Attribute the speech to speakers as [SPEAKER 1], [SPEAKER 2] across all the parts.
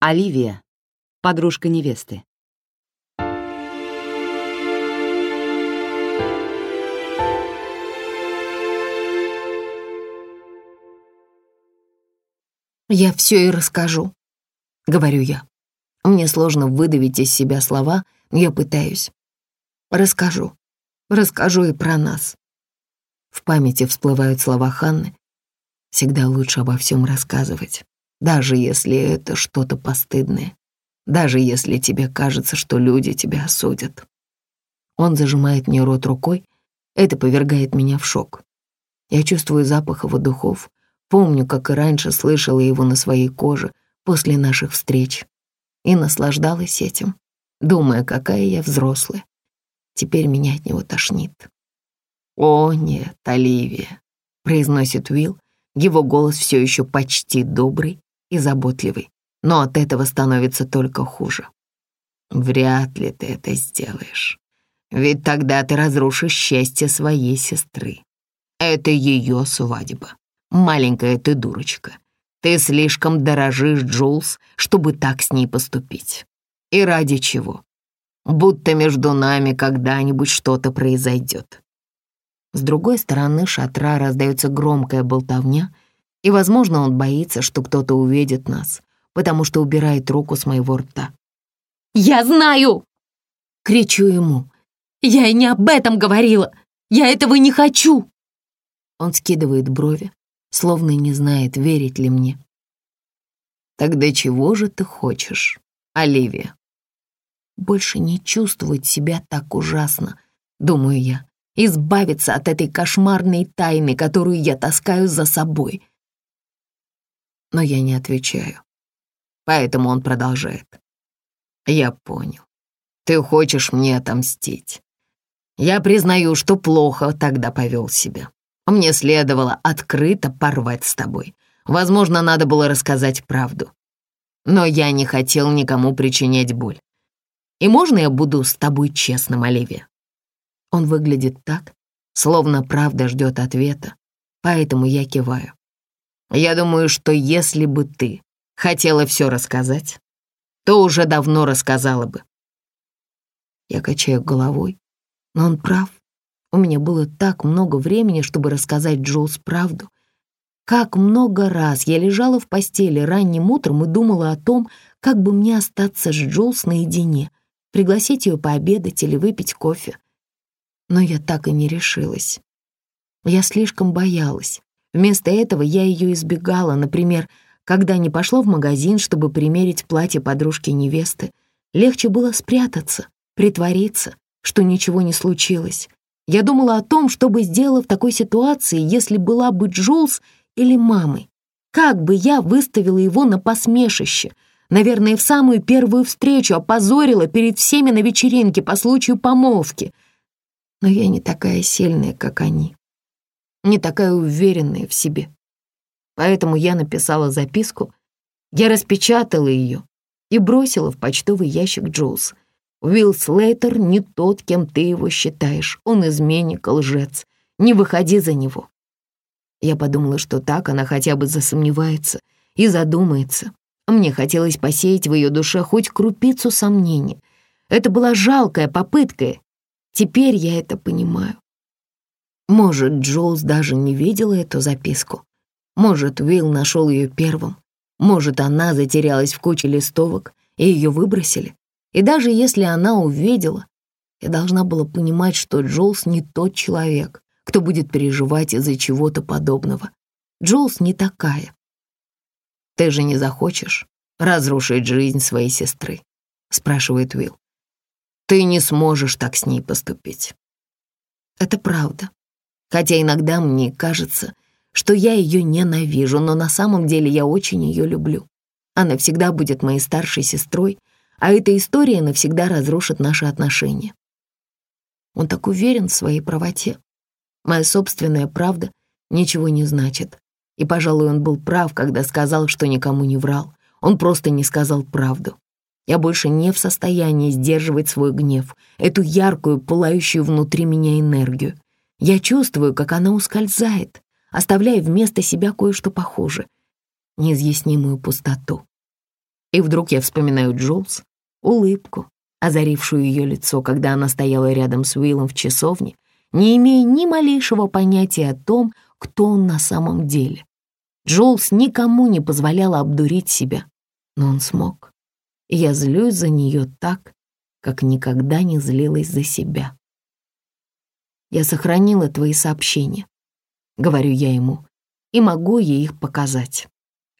[SPEAKER 1] Оливия, подружка невесты.
[SPEAKER 2] «Я все и расскажу», — говорю я. Мне сложно выдавить из себя слова, я пытаюсь. Расскажу. Расскажу и про нас. В памяти всплывают слова Ханны. Всегда лучше обо всем рассказывать, даже если это что-то постыдное, даже если тебе кажется, что люди тебя осудят. Он зажимает мне рот рукой, это повергает меня в шок. Я чувствую запах его духов, помню, как и раньше слышала его на своей коже после наших встреч и наслаждалась этим, думая, какая я взрослая. Теперь меня от него тошнит. «О, нет, Оливия», — произносит Уилл, его голос все еще почти добрый и заботливый, но от этого становится только хуже. «Вряд ли ты это сделаешь, ведь тогда ты разрушишь счастье своей сестры. Это ее свадьба. Маленькая ты дурочка, ты слишком дорожишь Джулс, чтобы так с ней поступить. И ради чего? Будто между нами когда-нибудь что-то произойдет. С другой стороны шатра раздается громкая болтовня, и, возможно, он боится, что кто-то увидит нас, потому что убирает руку с моего рта.
[SPEAKER 3] «Я знаю!» — кричу ему. «Я и не об этом говорила! Я этого не хочу!»
[SPEAKER 2] Он скидывает брови, словно не знает, верить ли мне. «Тогда чего же ты хочешь, Оливия?» «Больше не чувствовать себя так ужасно», — думаю я, «избавиться от этой кошмарной тайны, которую я таскаю за собой». Но я не отвечаю, поэтому он продолжает. «Я понял. Ты хочешь мне отомстить. Я признаю, что плохо тогда повел себя. Мне следовало открыто порвать с тобой. Возможно, надо было рассказать правду. Но я не хотел никому причинять боль. И можно я буду с тобой честным, Оливия?» Он выглядит так, словно правда ждет ответа, поэтому я киваю. «Я думаю, что если бы ты хотела все рассказать, то уже давно рассказала бы». Я качаю головой, но он прав. У меня было так много времени, чтобы рассказать Джоуз правду. Как много раз я лежала в постели ранним утром и думала о том, как бы мне остаться с Джоуз наедине, пригласить ее пообедать или выпить кофе. Но я так и не решилась. Я слишком боялась. Вместо этого я ее избегала, например, когда не пошла в магазин, чтобы примерить платье подружки-невесты. Легче было спрятаться, притвориться, что ничего не случилось. Я думала о том, что бы сделала в такой ситуации, если была бы Джулс или мамой. Как бы я выставила его на посмешище? Наверное, в самую первую встречу опозорила перед всеми на вечеринке по случаю помолвки. Но я не такая сильная, как они. Не такая уверенная в себе. Поэтому я написала записку, я распечатала ее и бросила в почтовый ящик Джулс — Уилл Слейтер не тот, кем ты его считаешь. Он изменник, лжец. Не выходи за него. Я подумала, что так она хотя бы засомневается и задумается. Мне хотелось посеять в ее душе хоть крупицу сомнений. Это была жалкая попытка. Теперь я это понимаю. Может, Джоулс даже не видела эту записку. Может, Уилл нашел ее первым. Может, она затерялась в куче листовок, и ее выбросили. И даже если она увидела, я должна была понимать, что Джоулс не тот человек, кто будет переживать из-за чего-то подобного. Джоулс не такая. «Ты же не захочешь разрушить жизнь своей сестры?» — спрашивает Уилл. «Ты не сможешь так с ней поступить». Это правда. Хотя иногда мне кажется, что я ее ненавижу, но на самом деле я очень ее люблю. Она всегда будет моей старшей сестрой, а эта история навсегда разрушит наши отношения. Он так уверен в своей правоте. Моя собственная правда ничего не значит. И, пожалуй, он был прав, когда сказал, что никому не врал. Он просто не сказал правду. Я больше не в состоянии сдерживать свой гнев, эту яркую, пылающую внутри меня энергию. Я чувствую, как она ускользает, оставляя вместо себя кое-что похуже — неизъяснимую пустоту. И вдруг я вспоминаю Джулс, улыбку, озарившую ее лицо, когда она стояла рядом с Уиллом в часовне, не имея ни малейшего понятия о том, кто он на самом деле. Джулс никому не позволяла обдурить себя, но он смог. Я злюсь за нее так, как никогда не злилась за себя. «Я сохранила твои сообщения», — говорю я ему, и могу ей их показать.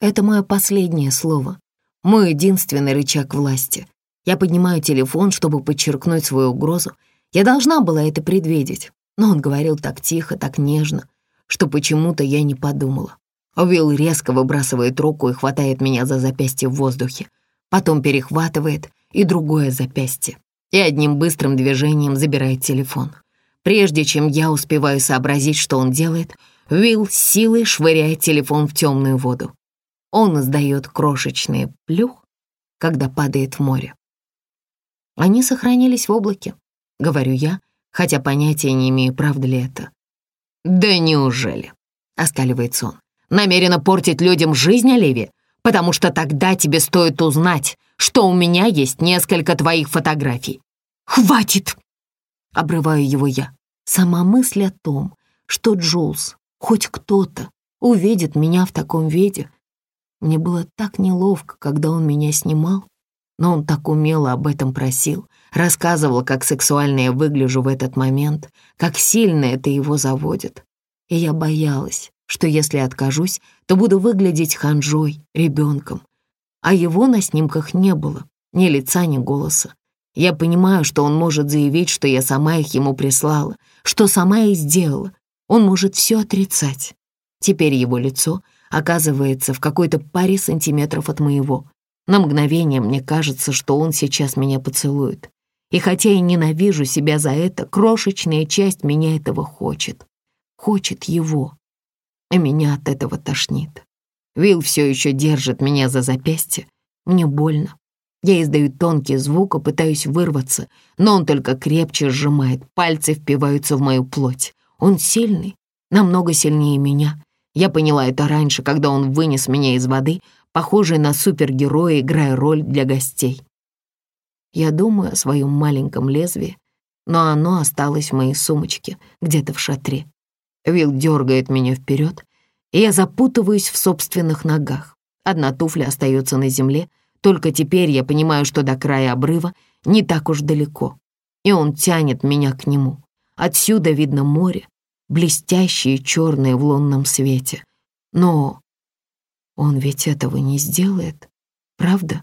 [SPEAKER 2] Это мое последнее слово, мой единственный рычаг власти. Я поднимаю телефон, чтобы подчеркнуть свою угрозу. Я должна была это предвидеть, но он говорил так тихо, так нежно, что почему-то я не подумала. Уилл резко выбрасывает руку и хватает меня за запястье в воздухе, потом перехватывает и другое запястье, и одним быстрым движением забирает телефон. Прежде чем я успеваю сообразить, что он делает, Уилл силой швыряет телефон в темную воду. Он издает крошечный плюх, когда падает в море. Они сохранились в облаке, говорю я, хотя понятия не имею, правда ли это. «Да неужели?» — оскаливается он. «Намерена портить людям жизнь, Оливия? Потому что тогда тебе стоит узнать, что у меня есть несколько твоих фотографий». «Хватит!» — обрываю его я. Сама мысль о том, что Джулс, хоть кто-то, увидит меня в таком виде. Мне было так неловко, когда он меня снимал, но он так умело об этом просил, рассказывал, как сексуально я выгляжу в этот момент, как сильно это его заводит. И я боялась, что если откажусь, то буду выглядеть ханжой, ребенком. А его на снимках не было, ни лица, ни голоса. Я понимаю, что он может заявить, что я сама их ему прислала, что сама и сделала. Он может все отрицать. Теперь его лицо оказывается в какой-то паре сантиметров от моего. На мгновение мне кажется, что он сейчас меня поцелует. И хотя я ненавижу себя за это, крошечная часть меня этого хочет. Хочет его. И меня от этого тошнит. Вилл все еще держит меня за запястье. Мне больно. Я издаю тонкий звук и пытаюсь вырваться, но он только крепче сжимает, пальцы впиваются в мою плоть. Он сильный, намного сильнее меня. Я поняла это раньше, когда он вынес меня из воды, похожий на супергероя, играя роль для гостей. Я думаю о своем маленьком лезвии, но оно осталось в моей сумочке, где-то в шатре. Вилл дергает меня вперед, и я запутываюсь в собственных ногах. Одна туфля остается на земле, только теперь я понимаю, что до края обрыва не так уж далеко, и он тянет меня к нему. Отсюда видно море, блестящее черное в лунном свете. Но он ведь этого не сделает, правда?